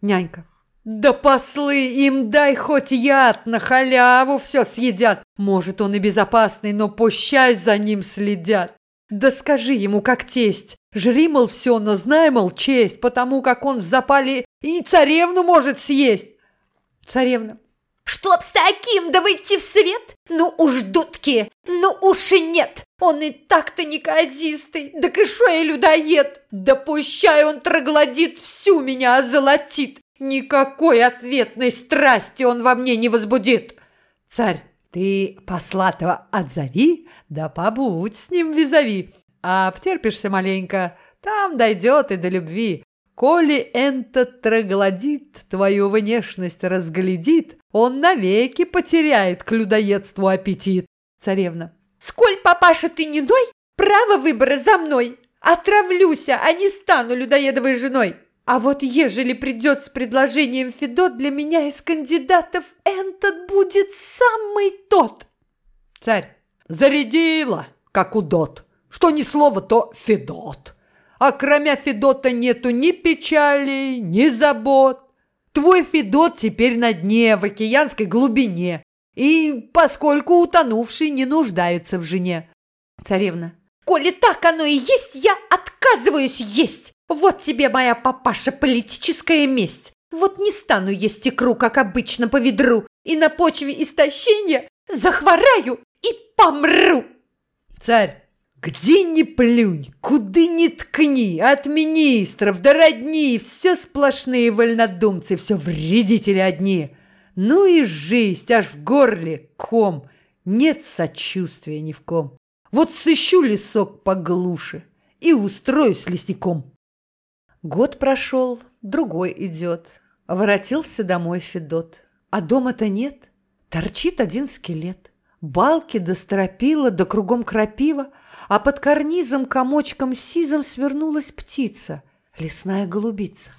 Нянька. Да послы им дай хоть яд, на халяву все съедят. Может, он и безопасный, но пущай за ним следят. Да скажи ему, как тесть. Жри, мол, все, но знай, мол, честь, потому как он в запале и царевну может съесть. Царевна. Чтоб с таким да выйти в свет? Ну уж дудки, ну уж и нет. Он и так-то неказистый, да кишой людоед. Да пущай он троглодит, всю меня озолотит. Никакой ответной страсти он во мне не возбудит. Царь, ты послатого отзови, да побудь с ним визави. А обтерпишься маленько, там дойдет и до любви. Коли этот троглодит твою внешность разглядит, он навеки потеряет к людоедству аппетит. Царевна. Сколь, папаша, ты не ной, право выбора за мной. Отравлюся, а не стану людоедовой женой. А вот ежели придет с предложением Федот, для меня из кандидатов этот будет самый тот. Царь, зарядила, как удот. Что ни слово, то Федот. А кроме Федота нету ни печали, ни забот. Твой Федот теперь на дне, в океанской глубине. И поскольку утонувший не нуждается в жене. Царевна, коли так оно и есть, я отказываюсь есть. Вот тебе моя папаша политическая месть. Вот не стану есть икру, как обычно, по ведру, и на почве истощения захвораю и помру. Царь, где ни плюнь, куды ни ткни, от министров до родни, все сплошные вольнодумцы, все вредители одни. Ну и жизнь, аж в горле ком, нет сочувствия ни в ком. Вот сыщу лесок поглуше и устроюсь лесником. Год прошел, другой идет. Воротился домой Федот. А дома-то нет. Торчит один скелет. Балки до стропила, до кругом крапива, а под карнизом комочком сизом свернулась птица, лесная голубица.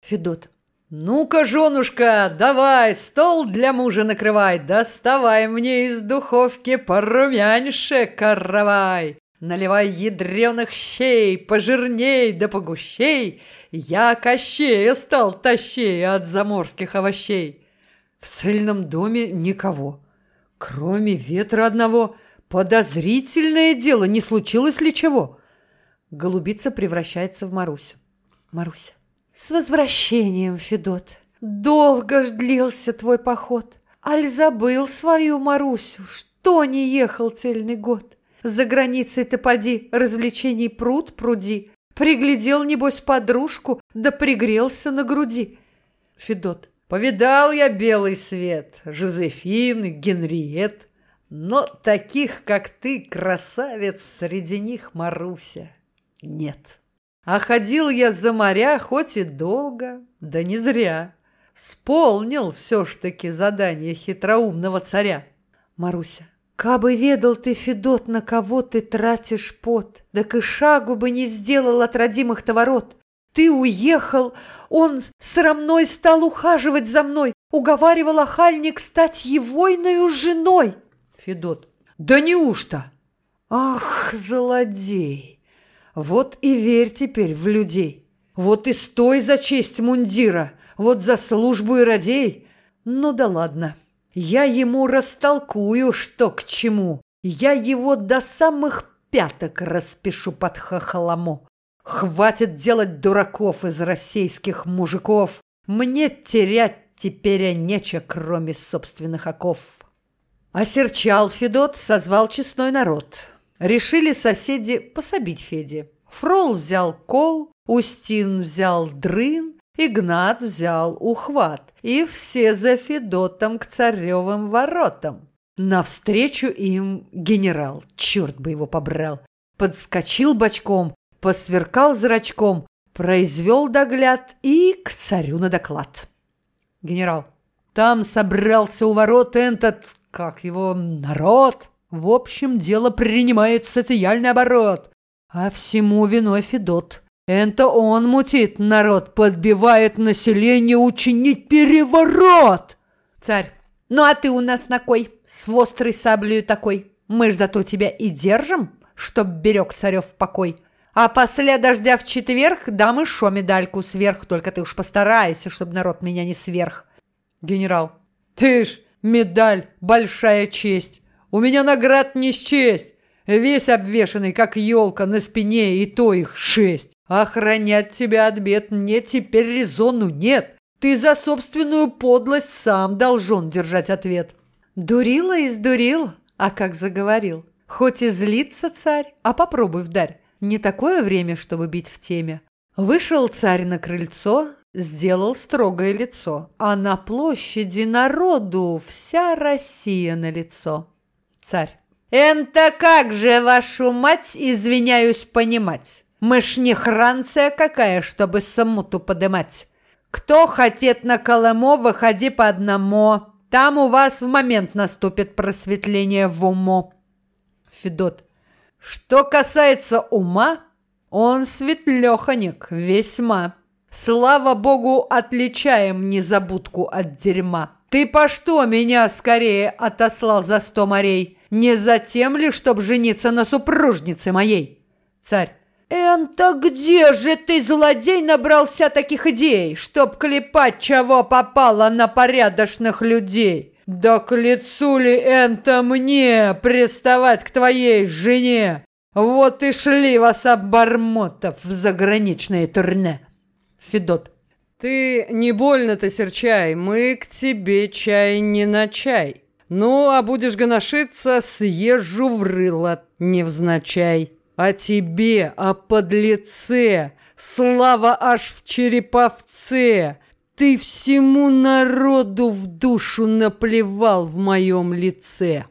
Федот. «Ну-ка, женушка, давай, стол для мужа накрывай, доставай мне из духовки порумяньше каравай!» Наливай ядреных щей, пожирней да погущей, Я кощея стал тащей от заморских овощей. В цельном доме никого, кроме ветра одного. Подозрительное дело, не случилось ли чего? Голубица превращается в Марусю. Маруся. С возвращением, Федот. Долго ж длился твой поход. Аль забыл свою Марусю, что не ехал цельный год. За границей-то поди, развлечений пруд пруди. Приглядел, небось, подружку, да пригрелся на груди. Федот. Повидал я белый свет, Жозефины, Генриет. Но таких, как ты, красавец, среди них Маруся, нет. А ходил я за моря хоть и долго, да не зря. Сполнил все ж таки задание хитроумного царя. Маруся. Кабы ведал ты, Федот, на кого ты тратишь пот, так и шагу бы не сделал от родимых товорот. Ты уехал, он срамной стал ухаживать за мной, уговаривал охальник стать егойною женой. Федот. Да неужто? Ах, злодей! Вот и верь теперь в людей. Вот и стой за честь мундира, вот за службу и радей. Ну да ладно. Я ему растолкую, что к чему. Я его до самых пяток распишу под хохолому. Хватит делать дураков из российских мужиков. Мне терять теперь нече, кроме собственных оков. Осерчал Федот, созвал честной народ. Решили соседи пособить Феде. Фрол взял кол, Устин взял дрын, Игнат взял ухват, и все за Федотом к царевым воротам. Навстречу им генерал, черт бы его побрал, подскочил бочком, посверкал зрачком, произвел догляд и к царю на доклад. Генерал, там собрался у ворот этот, как его, народ. В общем, дело принимает социальный оборот. А всему виной Федот. Это он мутит народ, подбивает население учинить переворот. Царь. Ну а ты у нас на кой? С острой саблею такой. Мы ж зато тебя и держим, чтоб берег царев покой. А после дождя в четверг дам еще медальку сверх, только ты уж постарайся, чтобы народ меня не сверх. Генерал. Ты ж медаль, большая честь. У меня наград не счесть. Весь обвешанный, как елка, на спине, и то их шесть. Охранять тебя от бед мне теперь резону нет. Ты за собственную подлость сам должен держать ответ. Дурила и сдурил, а как заговорил. Хоть и злится царь, а попробуй вдарь. Не такое время, чтобы бить в теме. Вышел царь на крыльцо, сделал строгое лицо, а на площади народу вся Россия на лицо. Царь. «Энто как же, вашу мать, извиняюсь понимать? Мы ж не Франция какая, чтобы самуту подымать. Кто хотет на Колымо, выходи по одному. Там у вас в момент наступит просветление в умо». Федот. Что касается ума, он светлеханик весьма. Слава богу, отличаем незабудку от дерьма. Ты по что меня скорее отослал за сто морей? Не за тем ли, чтоб жениться на супружнице моей? Царь. «Энто где же ты, злодей, набрался таких идей, чтоб клепать, чего попало на порядочных людей?» «Да к лицу ли это мне приставать к твоей жене? Вот и шли вас обормотов в заграничное турне!» Федот. «Ты не больно-то серчай, мы к тебе чай не на чай. Ну, а будешь гоношиться, съезжу в рыло невзначай. А тебе, а подлеце, слава аж в череповце!» Ты всему народу в душу наплевал в моем лице.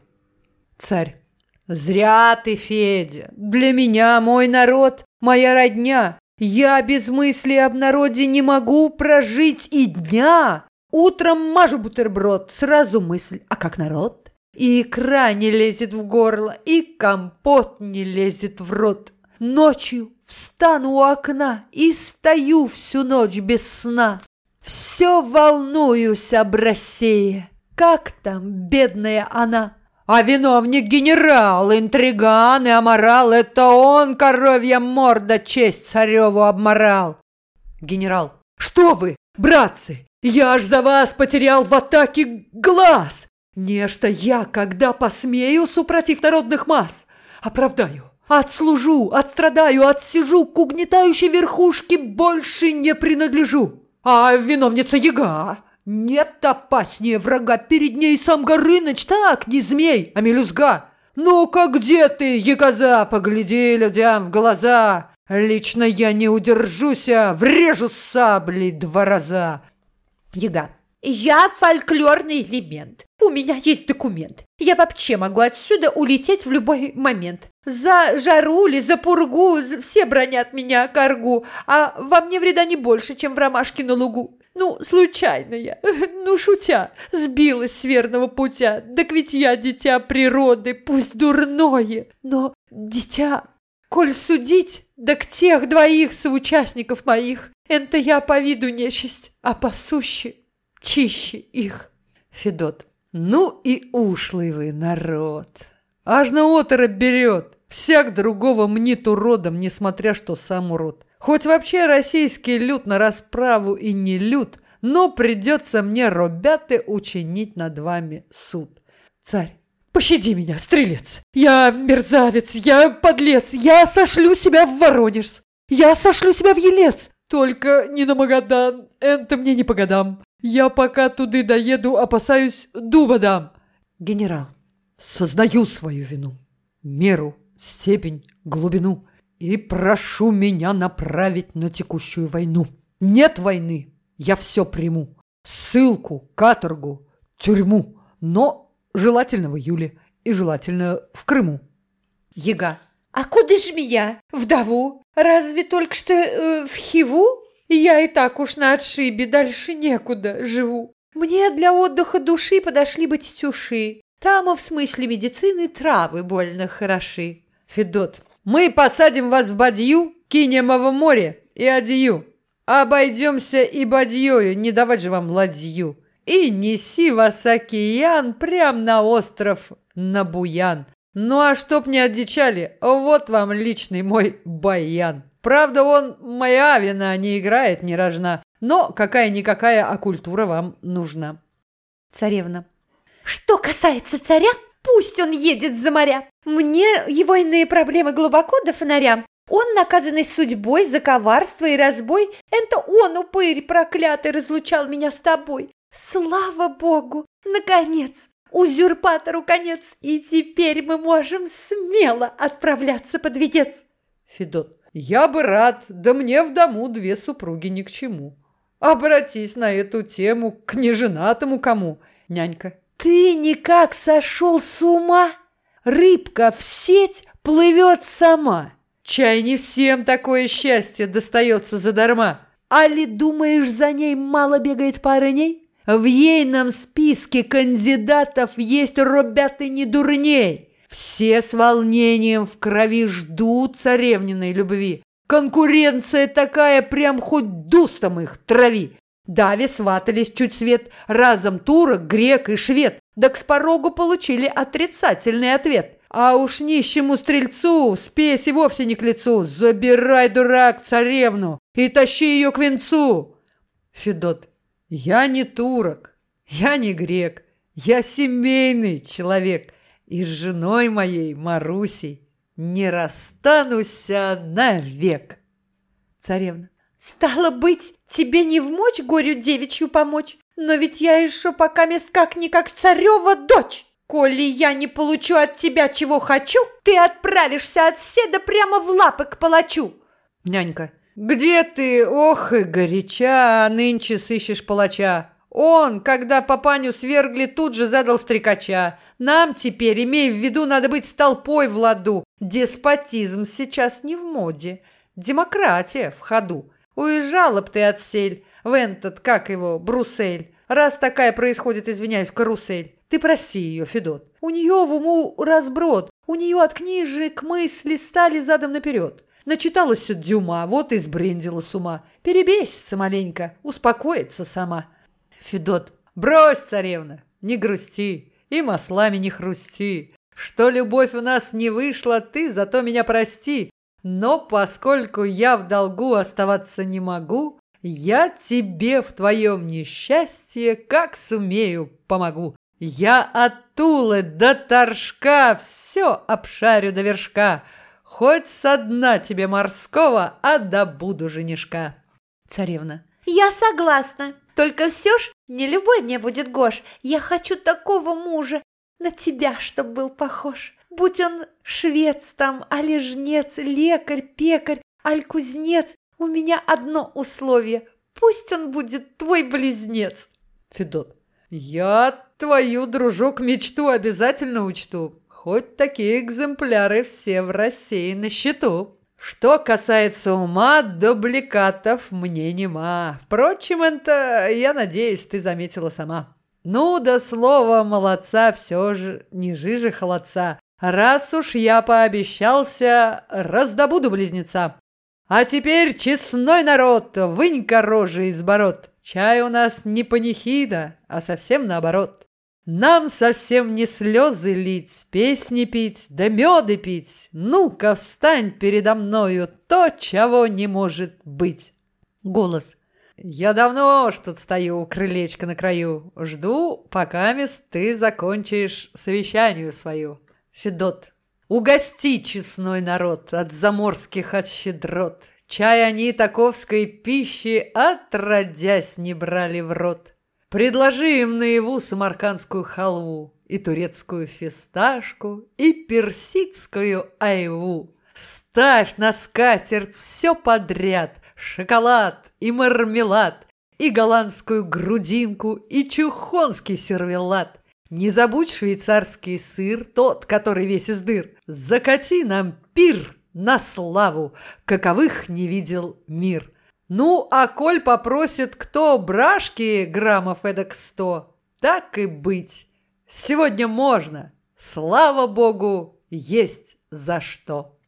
Царь. Зря ты, Федя. Для меня мой народ, моя родня. Я без мысли об народе не могу прожить и дня. Утром мажу бутерброд, сразу мысль, а как народ? И икра не лезет в горло, и компот не лезет в рот. Ночью встану у окна и стою всю ночь без сна. Все волнуюсь об России. Как там, бедная она? А виновник генерал, интриган и аморал, это он, коровья морда, честь цареву обморал. Генерал. Что вы, братцы, я аж за вас потерял в атаке глаз. Нечто я, когда посмею, супротив народных масс, оправдаю. Отслужу, отстрадаю, отсижу, к угнетающей верхушке больше не принадлежу. А виновница яга? Нет опаснее врага перед ней сам Горыныч, так, не змей, а мелюзга. Ну-ка, где ты, ягоза, погляди людям в глаза. Лично я не удержусь, а врежу с саблей два раза. Яга. Я фольклорный элемент. У меня есть документ. Я вообще могу отсюда улететь в любой момент. За жару или за пургу все бронят меня коргу, а во мне вреда не больше, чем в ромашке на лугу. Ну, случайно я, ну, шутя, сбилась с верного путя. Так ведь я дитя природы, пусть дурное, но дитя, коль судить, да к тех двоих соучастников моих, это я по виду нечисть, а по суще чище их. Федот. Ну и ушлый вы народ. Аж на оторопь берет. Всяк другого мнит уродом, несмотря что сам урод. Хоть вообще российский люд на расправу и не люд, но придется мне, робяты, учинить над вами суд. Царь. Пощади меня, стрелец! Я мерзавец, я подлец, я сошлю себя в Воронеж, я сошлю себя в Елец, только не на Магадан, это мне не по годам. Я пока туды доеду, опасаюсь, дуба дам. Генерал, сознаю свою вину, меру, степень, глубину и прошу меня направить на текущую войну. Нет войны, я все приму. Ссылку, каторгу, тюрьму, но желательно в июле и желательно в Крыму. Ега. А куда же меня? Вдову? Разве только что э, в Хиву? Я и так уж на отшибе, дальше некуда живу. Мне для отдыха души подошли бы тетюши. Там, в смысле медицины, травы больно хороши. Федот, Мы посадим вас в бадью, кинем в море и одью. Обойдемся и бадьёю, не давать же вам ладью. И неси вас океан прям на остров на Буян. Ну а чтоб не одичали, вот вам личный мой баян. Правда, он моя вина не играет, не рожна, но какая-никакая окультура вам нужна. Царевна. Что касается царя, пусть он едет за моря. Мне его иные проблемы глубоко до фонаря. Он, наказанный судьбой за коварство и разбой, это он, упырь проклятый, разлучал меня с тобой. Слава богу! Наконец! Узурпатору конец, и теперь мы можем смело отправляться под венец. Федот. Я бы рад, да мне в дому две супруги ни к чему. Обратись на эту тему к неженатому кому, нянька. Ты никак сошел с ума? Рыбка в сеть плывет сама. Чай не всем такое счастье достается задарма. А ли думаешь, за ней мало бегает парней? В ейном списке кандидатов есть ребята не дурней. Все с волнением в крови ждут царевниной любви. Конкуренция такая, прям хоть дустом их трави. Дави сватались чуть свет, разом турок, грек и швед. Да к спорогу получили отрицательный ответ. А уж нищему стрельцу спесь и вовсе не к лицу. Забирай, дурак, царевну и тащи ее к венцу. Федот, я не турок, я не грек, я семейный человек и с женой моей Марусей не расстанусь навек. Царевна. Стало быть, тебе не в мочь горю девичью помочь, но ведь я еще пока мест как-никак царева дочь. Коли я не получу от тебя, чего хочу, ты отправишься от седа прямо в лапы к палачу. Нянька. Где ты, ох и горяча, нынче сыщешь палача? Он, когда папаню свергли, тут же задал стрекача. Нам теперь, имей в виду, надо быть с толпой в ладу. Деспотизм сейчас не в моде. Демократия в ходу. Уезжала б ты отсель в этот, как его, Бруссель. Раз такая происходит, извиняюсь, карусель. Ты проси ее, Федот. У нее в уму разброд. У нее от книжек мысли стали задом наперед. Начиталась Дюма, вот и сбрендила с ума. Перебесится маленько, успокоится сама. Федот. Брось, царевна, не грусти и маслами не хрусти. Что любовь у нас не вышла, ты зато меня прости. Но поскольку я в долгу оставаться не могу, я тебе в твоем несчастье, как сумею, помогу. Я от Тулы до Торжка все обшарю до вершка. Хоть со дна тебе морского, а добуду женишка. Царевна. Я согласна. Только все ж не любой мне будет Гош. Я хочу такого мужа, на тебя, чтоб был похож. Будь он швец там, али жнец, лекарь, пекарь, аль кузнец, у меня одно условие. Пусть он будет твой близнец. Федот. Я твою, дружок, мечту обязательно учту. Хоть такие экземпляры все в России на счету. Что касается ума, дубликатов мне нема. Впрочем, это, я надеюсь, ты заметила сама. Ну, да слово молодца все же не жиже холодца. Раз уж я пообещался, раздобуду близнеца. А теперь, честной народ, вынь-ка рожи из бород. Чай у нас не панихида, а совсем наоборот. Нам совсем не слезы лить, песни пить, да меды пить. Ну-ка, встань передо мною, то, чего не может быть. Голос. Я давно что-то стою у крылечка на краю. Жду, пока мест ты закончишь совещанию свою. Федот. Угости честной народ от заморских от щедрот. Чай они таковской пищи отродясь не брали в рот. Предложи им наяву самаркандскую халву, и турецкую фисташку, и персидскую айву. Ставь на скатерть все подряд, шоколад и мармелад, и голландскую грудинку, и чухонский сервелат. Не забудь швейцарский сыр, тот, который весь из дыр. Закати нам пир на славу, каковых не видел мир. Ну, а коль попросит кто брашки граммов эдак сто, так и быть. Сегодня можно. Слава богу, есть за что.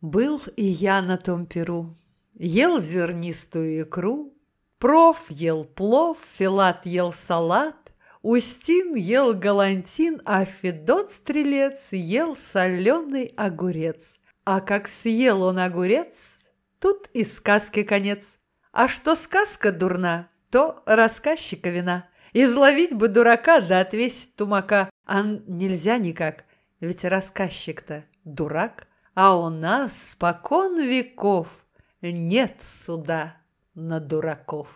Был и я на том перу, ел зернистую икру, Проф ел плов, Филат ел салат, Устин ел галантин, а Федот Стрелец ел соленый огурец. А как съел он огурец, тут и сказки конец. А что сказка дурна, то рассказчика вина. Изловить бы дурака да отвесить тумака, а нельзя никак, ведь рассказчик-то дурак. А у нас спокон веков нет суда на дураков.